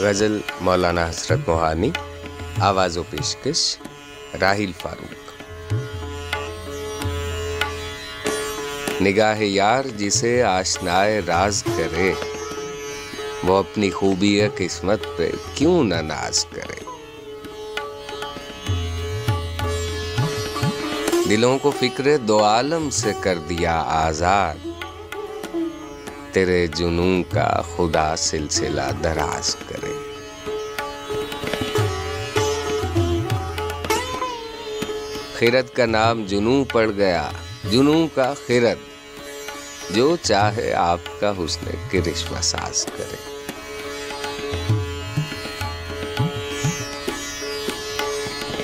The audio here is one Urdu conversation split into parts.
غزل مولانا حسرت موہانی، آواز و پیشکش راہیل فاروق۔ نگاہ یار جسے آشنائے راز کرے، وہ اپنی خوبی قسمت پہ کیوں نہ ناز کرے۔ دلوں کو فکر دو عالم سے کر دیا آزاد تیرے جنوں کا خدا سلسلہ دراز کرے۔ خیرت کا نام جنوں پڑ گیا۔ جنوں کا خیرت جو چاہے آپ کا حسن کرشم ساز کرے۔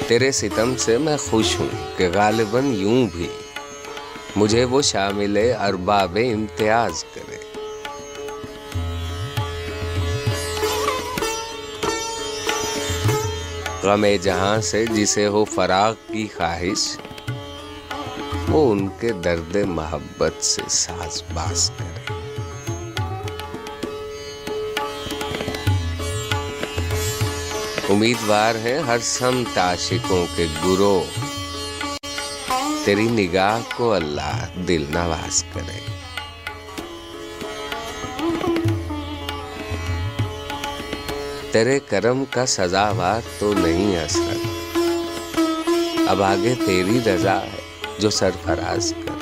تیرے ستم سے میں خوش ہوں کہ غالباً یوں بھی مجھے وہ شامل ارباب امتیاز کرے۔ غم جہاں سے جسے ہو فراغ کی خواہش، وہ ان کے درد محبت سے ساز باز کرے۔ امیدوار ہیں ہر سمت عاشقوں کے گرو تیری نگاہ کو اللہ دل نواز کرے۔ تیرے کرم کا سزاوار تو نہیں اثر اب آگے تیری رضا ہے جو سرفراز کر۔